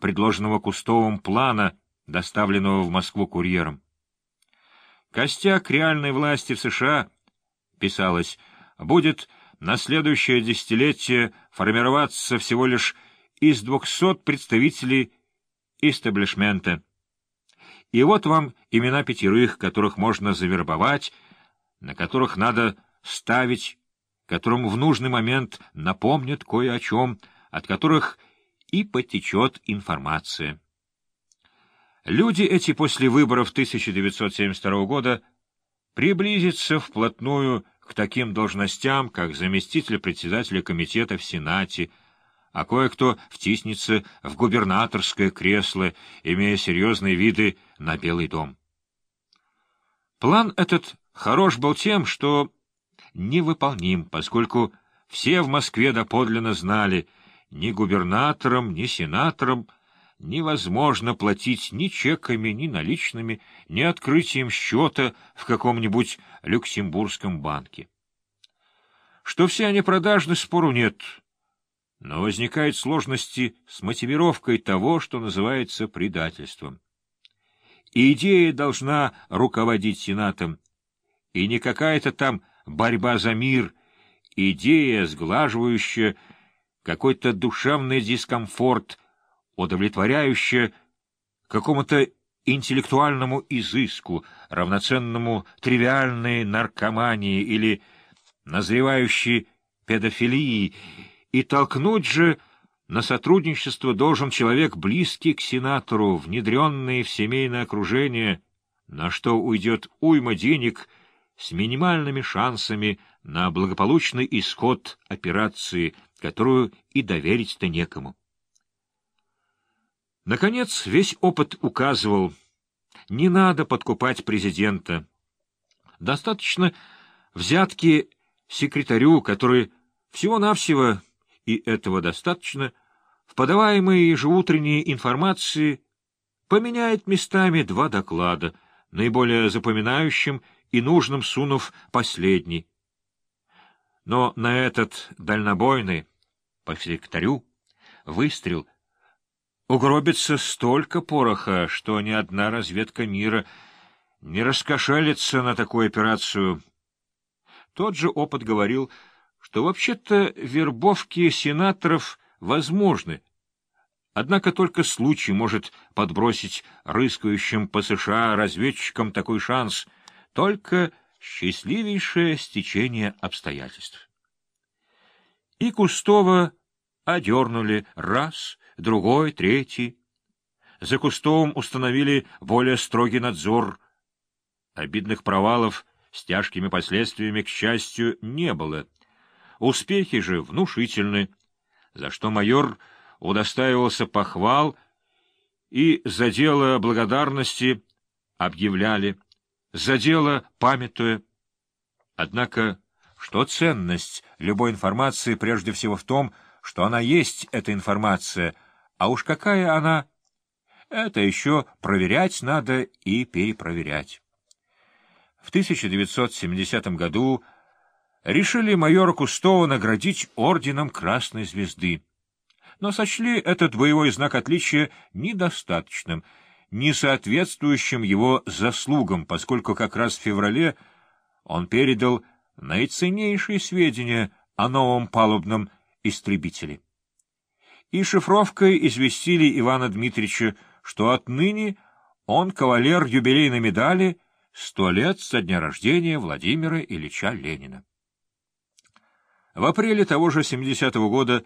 предложенного Кустовым плана, доставленного в Москву курьером. Костяк реальной власти в США, писалось, будет на следующее десятилетие формироваться всего лишь из двухсот представителей истеблишмента. И вот вам имена пятерых, которых можно завербовать, на которых надо ставить, которым в нужный момент напомнят кое о чем, от которых и потечет информация. Люди эти после выборов 1972 года приблизятся вплотную к таким должностям, как заместитель председателя комитета в Сенате, а кое-кто втиснется в губернаторское кресло, имея серьезные виды на Белый дом. План этот хорош был тем, что невыполним, поскольку все в Москве доподлинно знали, ни губернаторам, ни сенаторам невозможно платить ни чеками, ни наличными, ни открытием счета в каком-нибудь люксембургском банке. Что все они продажны, спору нет, но возникают сложности с мотивировкой того, что называется предательством. Идея должна руководить Сенатом, и не какая-то там борьба за мир, идея, сглаживающая какой-то душевный дискомфорт, удовлетворяющая какому-то интеллектуальному изыску, равноценному тривиальной наркомании или назревающей педофилии, и толкнуть же на сотрудничество должен человек, близкий к сенатору, внедренный в семейное окружение, на что уйдет уйма денег с минимальными шансами на благополучный исход операции, которую и доверить-то некому. Наконец, весь опыт указывал, не надо подкупать президента. Достаточно взятки секретарю, который всего-навсего, и этого достаточно, в подаваемой ежеутренней информации поменяет местами два доклада, наиболее запоминающим и нужным сунув последний. Но на этот дальнобойный, по секретарю, выстрел угробится столько пороха, что ни одна разведка мира не раскошелится на такую операцию. Тот же опыт говорил, что вообще-то вербовки сенаторов возможны, однако только случай может подбросить рыскающим по США разведчикам такой шанс — только счастливейшее стечение обстоятельств. И Кустова одернули раз, другой, третий. За Кустовым установили более строгий надзор. Обидных провалов с тяжкими последствиями, к счастью, не было. Успехи же внушительны, за что майор удостаивался похвал и за дело благодарности объявляли — за дело памятуя. Однако, что ценность любой информации прежде всего в том, что она есть эта информация, а уж какая она, это еще проверять надо и перепроверять. В 1970 году решили майора Кустова наградить орденом Красной Звезды, но сочли этот боевой знак отличия недостаточным — не соответствующим его заслугам, поскольку как раз в феврале он передал наиценнейшие сведения о новом палубном истребителе. И шифровкой известили Ивана Дмитриевича, что отныне он кавалер юбилейной медали сто лет со дня рождения Владимира Ильича Ленина. В апреле того же 70-го года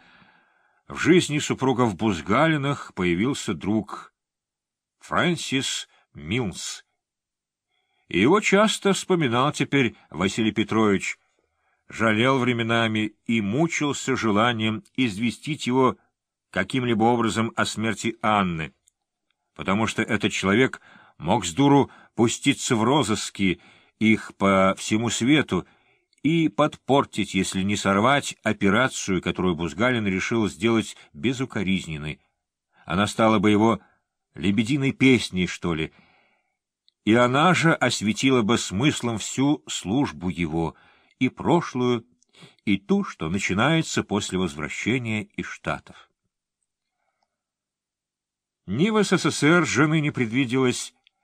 в жизни супругов Бузгалиных появился друг Фрэнсис Милс. И его часто вспоминал теперь Василий Петрович, жалел временами и мучился желанием известить его каким-либо образом о смерти Анны, потому что этот человек мог с дуру пуститься в розыски их по всему свету и подпортить, если не сорвать, операцию, которую Бузгалин решил сделать безукоризненной. Она стала бы его лебединой песней, что ли, и она же осветила бы смыслом всю службу его, и прошлую, и ту, что начинается после возвращения из Штатов. Ни в СССР жены не предвиделось,